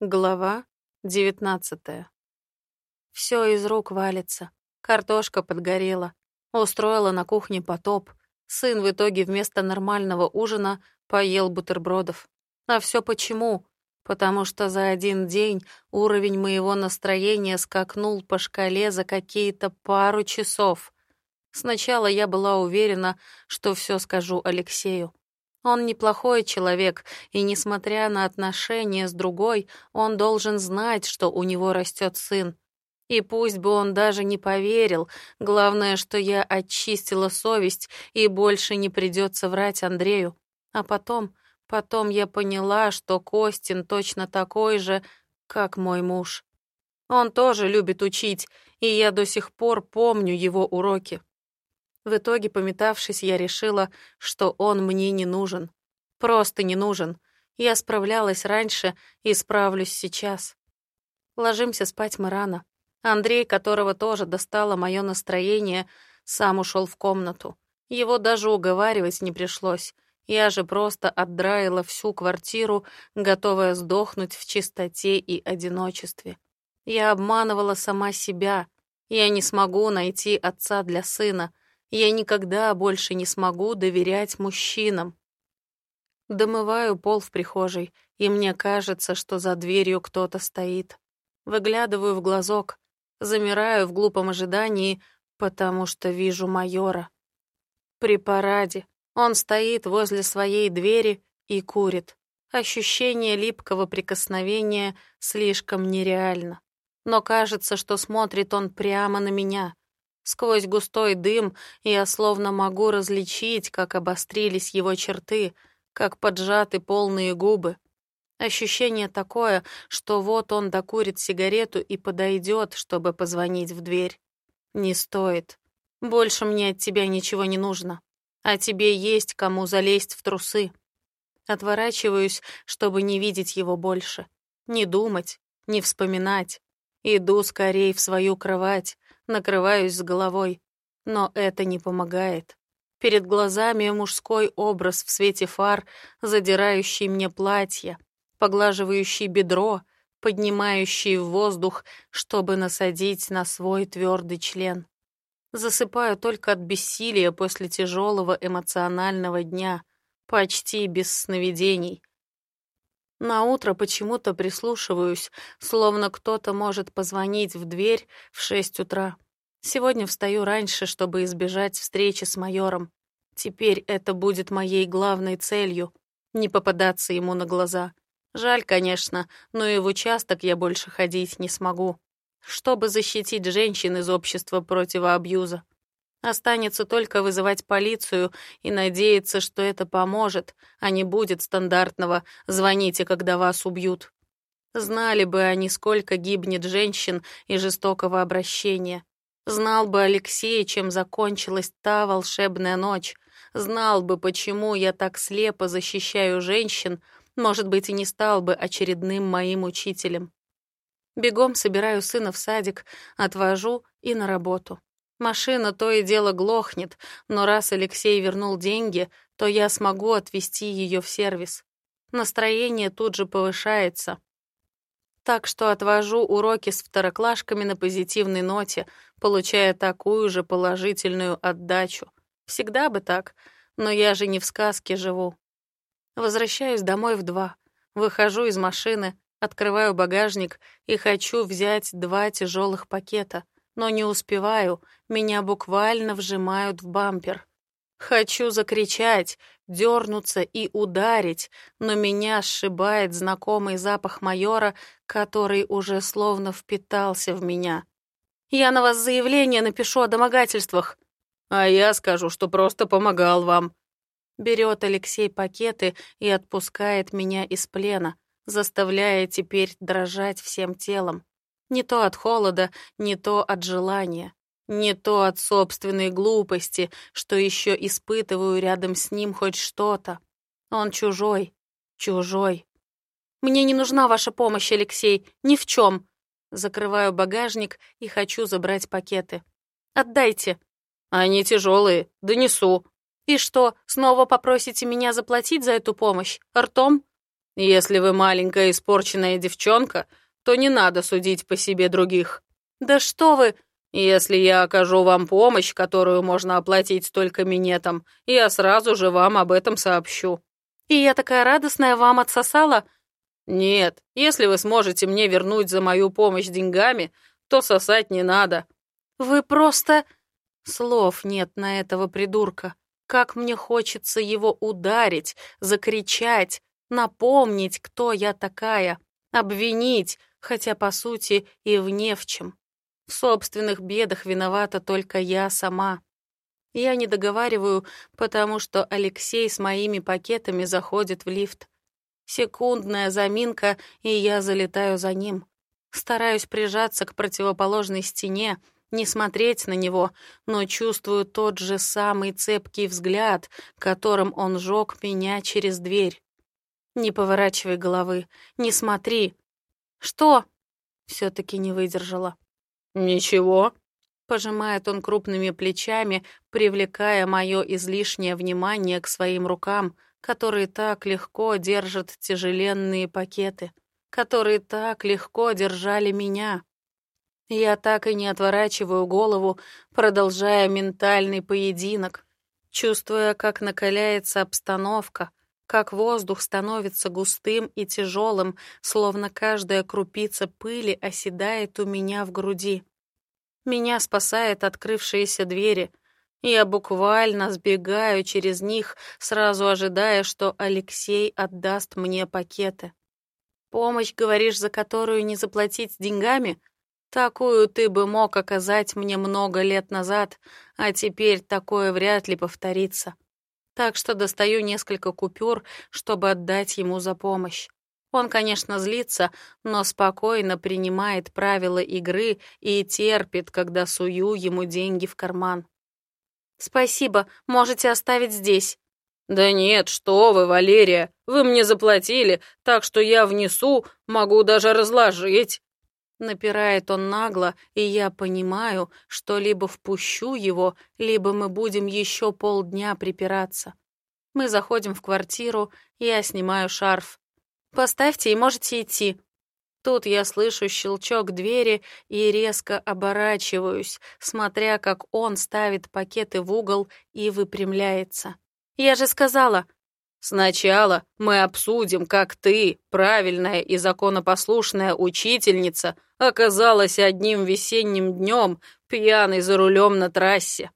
Глава девятнадцатая. Все из рук валится. Картошка подгорела. Устроила на кухне потоп. Сын в итоге вместо нормального ужина поел бутербродов. А все почему? Потому что за один день уровень моего настроения скакнул по шкале за какие-то пару часов. Сначала я была уверена, что все скажу Алексею. Он неплохой человек, и, несмотря на отношения с другой, он должен знать, что у него растет сын. И пусть бы он даже не поверил, главное, что я очистила совесть, и больше не придется врать Андрею. А потом, потом я поняла, что Костин точно такой же, как мой муж. Он тоже любит учить, и я до сих пор помню его уроки. В итоге, пометавшись, я решила, что он мне не нужен. Просто не нужен. Я справлялась раньше и справлюсь сейчас. Ложимся спать мы рано. Андрей, которого тоже достало мое настроение, сам ушел в комнату. Его даже уговаривать не пришлось. Я же просто отдраила всю квартиру, готовая сдохнуть в чистоте и одиночестве. Я обманывала сама себя. Я не смогу найти отца для сына. Я никогда больше не смогу доверять мужчинам. Домываю пол в прихожей, и мне кажется, что за дверью кто-то стоит. Выглядываю в глазок, замираю в глупом ожидании, потому что вижу майора. При параде он стоит возле своей двери и курит. Ощущение липкого прикосновения слишком нереально. Но кажется, что смотрит он прямо на меня. Сквозь густой дым я словно могу различить, как обострились его черты, как поджаты полные губы. Ощущение такое, что вот он докурит сигарету и подойдет, чтобы позвонить в дверь. Не стоит. Больше мне от тебя ничего не нужно. А тебе есть кому залезть в трусы. Отворачиваюсь, чтобы не видеть его больше. Не думать, не вспоминать. Иду скорее в свою кровать, накрываюсь с головой. Но это не помогает. Перед глазами мужской образ в свете фар, задирающий мне платье, поглаживающий бедро, поднимающий в воздух, чтобы насадить на свой твердый член. Засыпаю только от бессилия после тяжелого эмоционального дня, почти без сновидений. На утро почему-то прислушиваюсь, словно кто-то может позвонить в дверь в шесть утра. Сегодня встаю раньше, чтобы избежать встречи с майором. Теперь это будет моей главной целью — не попадаться ему на глаза. Жаль, конечно, но и в участок я больше ходить не смогу. Чтобы защитить женщин из общества противоабьюза. Останется только вызывать полицию и надеяться, что это поможет, а не будет стандартного «звоните, когда вас убьют». Знали бы они, сколько гибнет женщин и жестокого обращения. Знал бы Алексей, чем закончилась та волшебная ночь. Знал бы, почему я так слепо защищаю женщин, может быть, и не стал бы очередным моим учителем. Бегом собираю сына в садик, отвожу и на работу. Машина то и дело глохнет, но раз Алексей вернул деньги, то я смогу отвезти ее в сервис. Настроение тут же повышается. Так что отвожу уроки с второклашками на позитивной ноте, получая такую же положительную отдачу. Всегда бы так, но я же не в сказке живу. Возвращаюсь домой в два. Выхожу из машины, открываю багажник и хочу взять два тяжелых пакета — но не успеваю, меня буквально вжимают в бампер. Хочу закричать, дернуться и ударить, но меня сшибает знакомый запах майора, который уже словно впитался в меня. «Я на вас заявление напишу о домогательствах». «А я скажу, что просто помогал вам». Берет Алексей пакеты и отпускает меня из плена, заставляя теперь дрожать всем телом. Не то от холода, не то от желания, не то от собственной глупости, что еще испытываю рядом с ним хоть что-то. Он чужой, чужой. Мне не нужна ваша помощь, Алексей, ни в чем. Закрываю багажник и хочу забрать пакеты. Отдайте. Они тяжелые, донесу. И что, снова попросите меня заплатить за эту помощь? Ртом? Если вы маленькая испорченная девчонка, то не надо судить по себе других. Да что вы... Если я окажу вам помощь, которую можно оплатить только минетом, я сразу же вам об этом сообщу. И я такая радостная вам отсосала? Нет, если вы сможете мне вернуть за мою помощь деньгами, то сосать не надо. Вы просто... Слов нет на этого придурка. Как мне хочется его ударить, закричать, напомнить, кто я такая, обвинить, хотя, по сути, и вне в чем. В собственных бедах виновата только я сама. Я не договариваю, потому что Алексей с моими пакетами заходит в лифт. Секундная заминка, и я залетаю за ним. Стараюсь прижаться к противоположной стене, не смотреть на него, но чувствую тот же самый цепкий взгляд, которым он жег меня через дверь. Не поворачивай головы, не смотри. Что? Все-таки не выдержала. Ничего. Пожимает он крупными плечами, привлекая мое излишнее внимание к своим рукам, которые так легко держат тяжеленные пакеты, которые так легко держали меня. Я так и не отворачиваю голову, продолжая ментальный поединок, чувствуя, как накаляется обстановка, как воздух становится густым и тяжелым, словно каждая крупица пыли оседает у меня в груди. Меня спасает открывшиеся двери. Я буквально сбегаю через них, сразу ожидая, что Алексей отдаст мне пакеты. Помощь, говоришь, за которую не заплатить деньгами? Такую ты бы мог оказать мне много лет назад, а теперь такое вряд ли повторится. Так что достаю несколько купюр, чтобы отдать ему за помощь. Он, конечно, злится, но спокойно принимает правила игры и терпит, когда сую ему деньги в карман. «Спасибо, можете оставить здесь». «Да нет, что вы, Валерия, вы мне заплатили, так что я внесу, могу даже разложить». Напирает он нагло, и я понимаю, что либо впущу его, либо мы будем еще полдня припираться. Мы заходим в квартиру, я снимаю шарф. «Поставьте и можете идти». Тут я слышу щелчок двери и резко оборачиваюсь, смотря как он ставит пакеты в угол и выпрямляется. «Я же сказала, Сначала мы обсудим, как ты, правильная и законопослушная учительница, оказалась одним весенним днем пьяной за рулем на трассе.